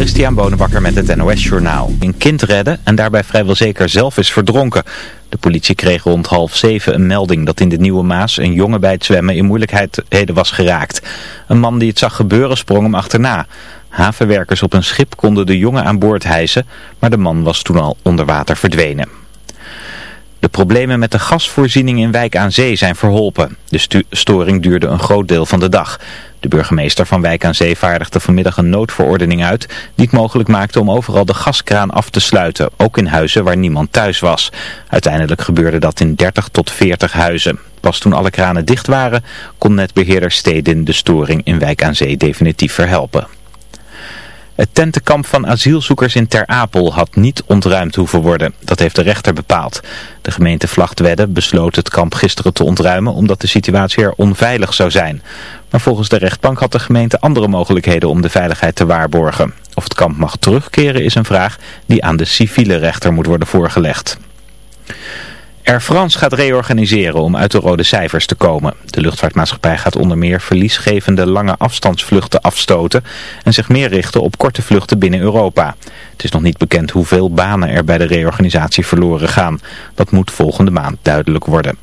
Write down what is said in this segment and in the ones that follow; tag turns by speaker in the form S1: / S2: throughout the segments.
S1: Christian Bonenbakker met het NOS Journaal. Een kind redden en daarbij vrijwel zeker zelf is verdronken. De politie kreeg rond half zeven een melding dat in de Nieuwe Maas een jongen bij het zwemmen in moeilijkheden was geraakt. Een man die het zag gebeuren sprong hem achterna. Havenwerkers op een schip konden de jongen aan boord hijsen, maar de man was toen al onder water verdwenen. De problemen met de gasvoorziening in Wijk aan Zee zijn verholpen. De storing duurde een groot deel van de dag. De burgemeester van Wijk aan Zee vaardigde vanmiddag een noodverordening uit... die het mogelijk maakte om overal de gaskraan af te sluiten, ook in huizen waar niemand thuis was. Uiteindelijk gebeurde dat in 30 tot 40 huizen. Pas toen alle kranen dicht waren, kon netbeheerder Stedin de storing in Wijk aan Zee definitief verhelpen. Het tentenkamp van asielzoekers in Ter Apel had niet ontruimd hoeven worden. Dat heeft de rechter bepaald. De gemeente Vlachtwedde besloot het kamp gisteren te ontruimen omdat de situatie er onveilig zou zijn. Maar volgens de rechtbank had de gemeente andere mogelijkheden om de veiligheid te waarborgen. Of het kamp mag terugkeren is een vraag die aan de civiele rechter moet worden voorgelegd. Air France gaat reorganiseren om uit de rode cijfers te komen. De luchtvaartmaatschappij gaat onder meer verliesgevende lange afstandsvluchten afstoten en zich meer richten op korte vluchten binnen Europa. Het is nog niet bekend hoeveel banen er bij de reorganisatie verloren gaan. Dat moet volgende maand duidelijk worden.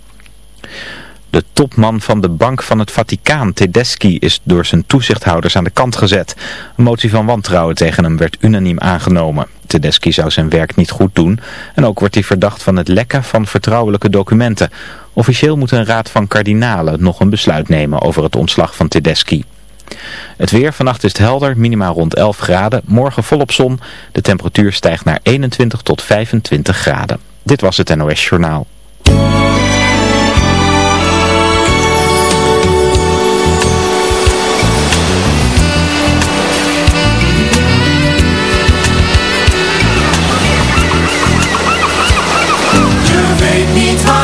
S1: De topman van de Bank van het Vaticaan, Tedeschi, is door zijn toezichthouders aan de kant gezet. Een motie van wantrouwen tegen hem werd unaniem aangenomen. Tedeschi zou zijn werk niet goed doen en ook wordt hij verdacht van het lekken van vertrouwelijke documenten. Officieel moet een raad van kardinalen nog een besluit nemen over het ontslag van Tedeschi. Het weer, vannacht is het helder, minimaal rond 11 graden. Morgen volop zon. De temperatuur stijgt naar 21 tot 25 graden. Dit was het NOS Journaal.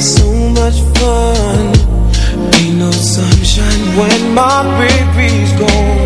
S2: so much fun. Ain't no sunshine when my baby's gone.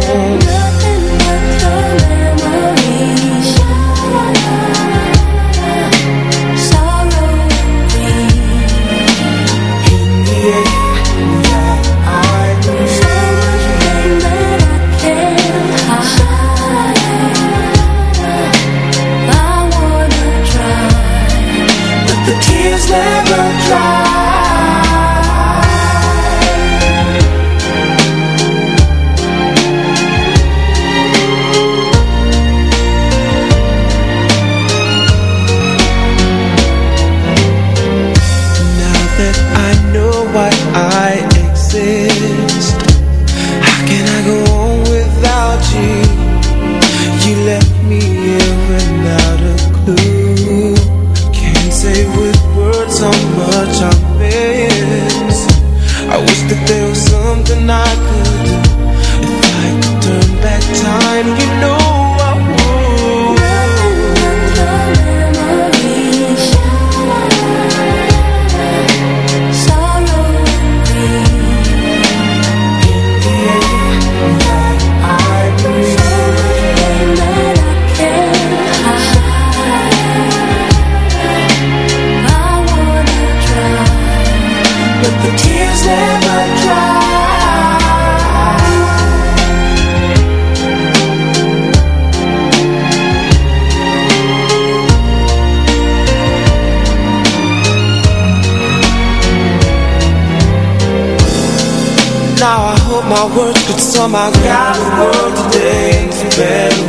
S2: my God, the world today is better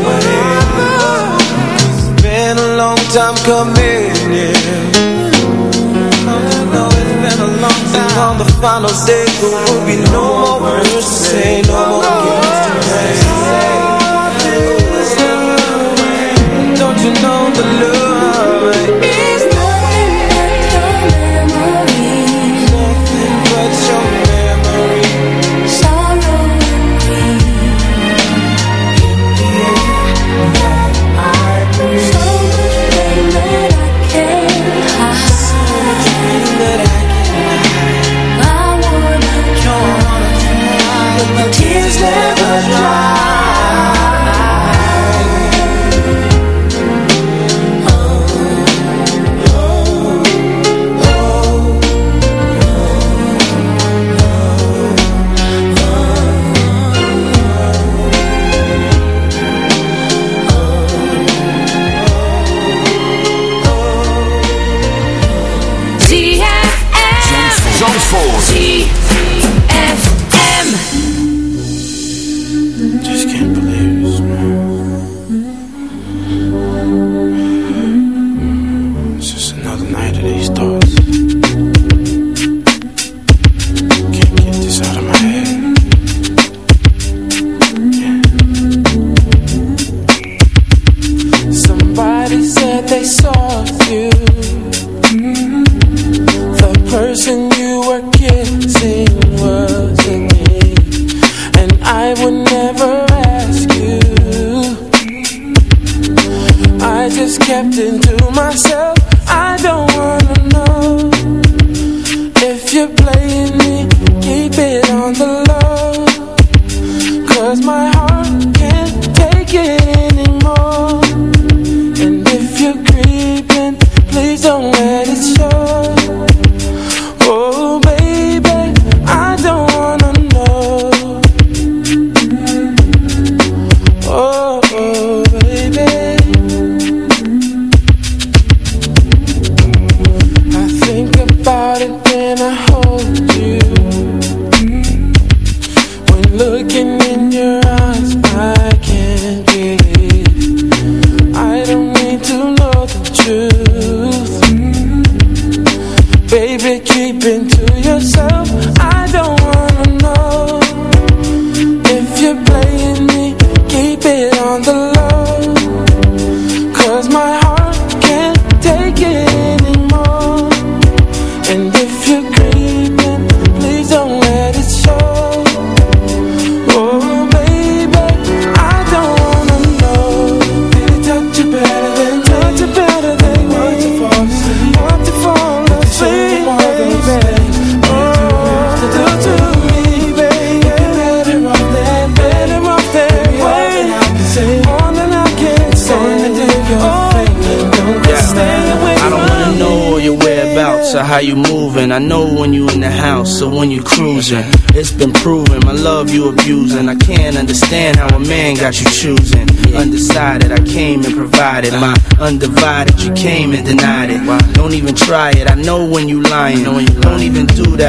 S2: it's been a long time coming, know it's been a long time. On the final day, there will be no more words to say,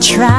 S3: try.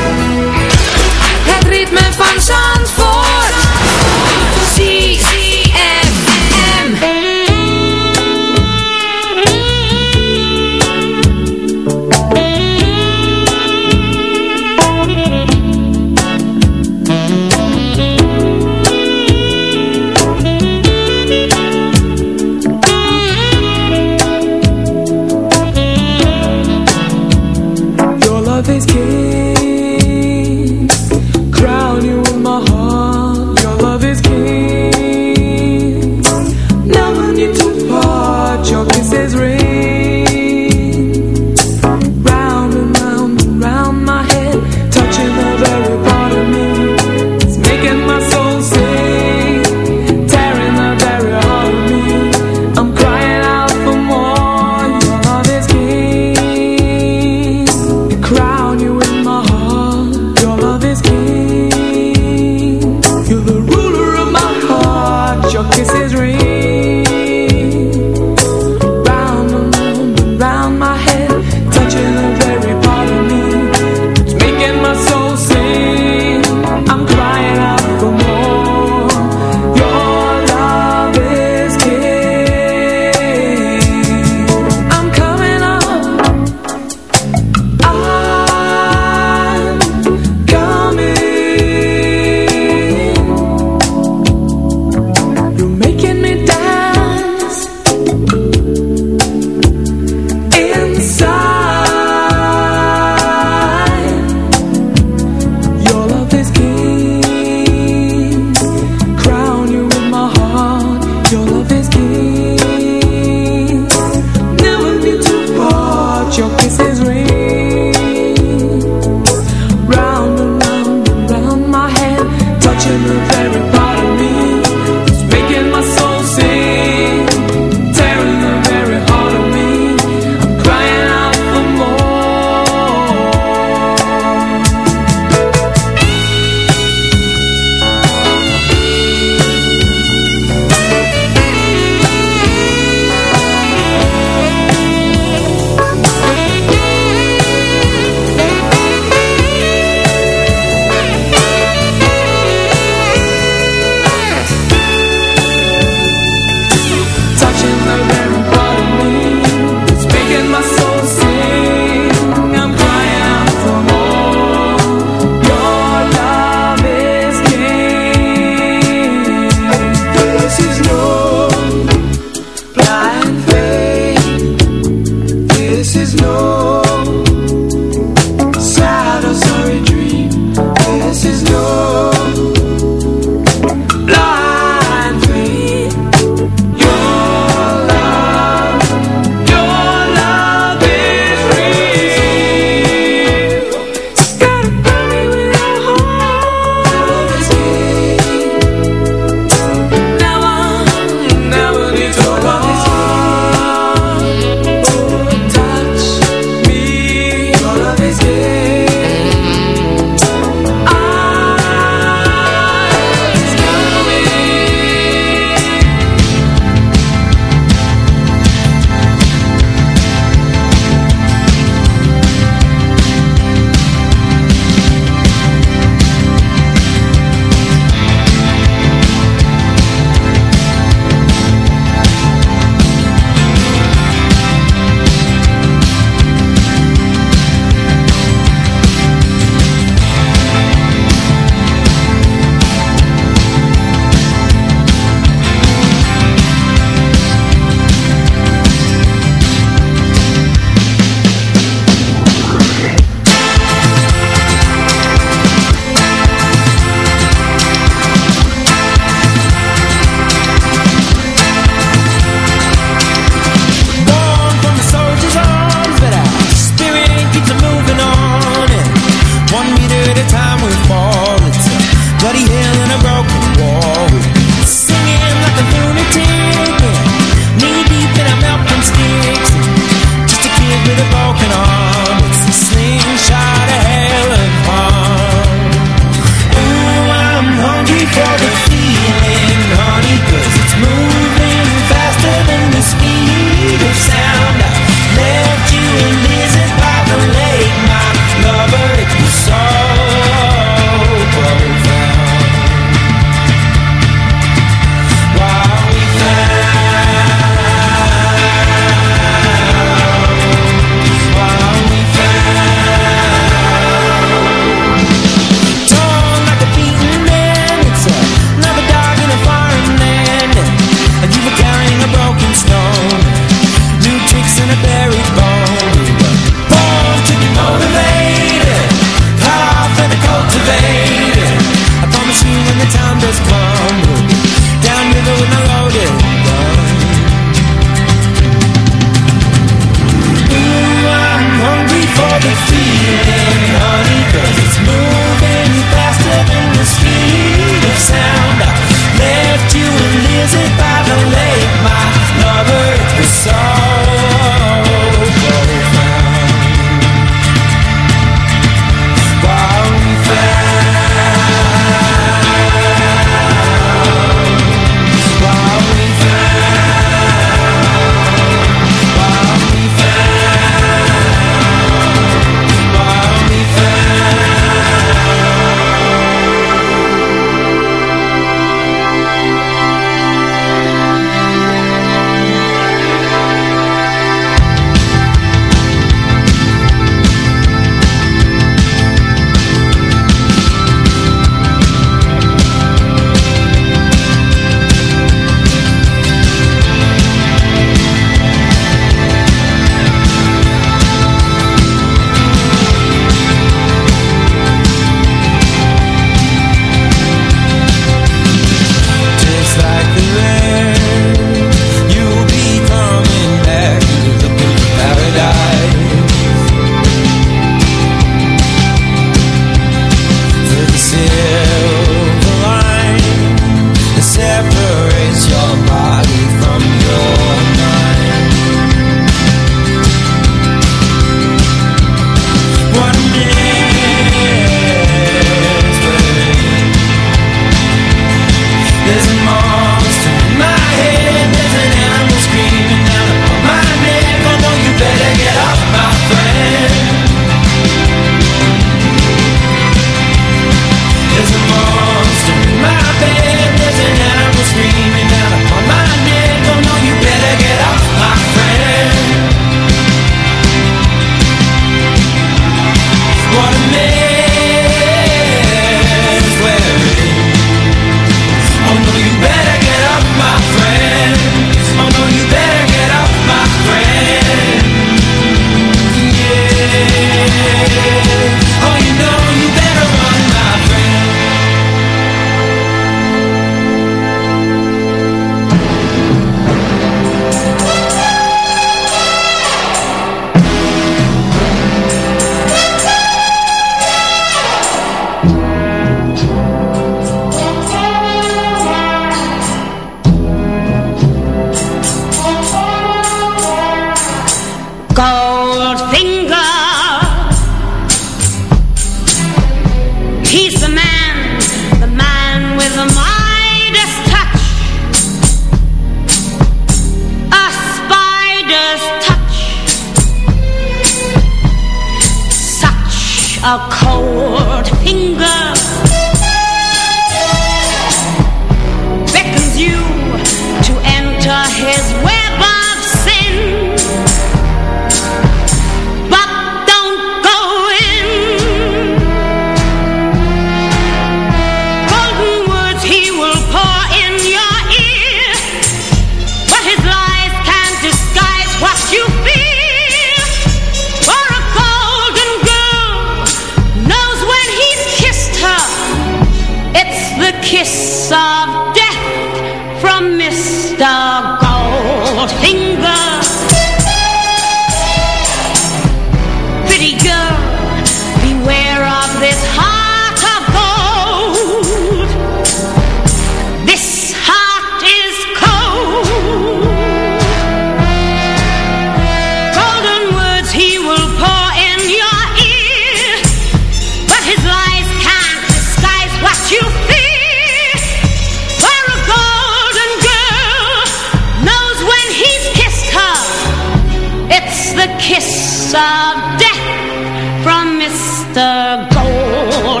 S3: kiss of
S4: death from Mr. Gold.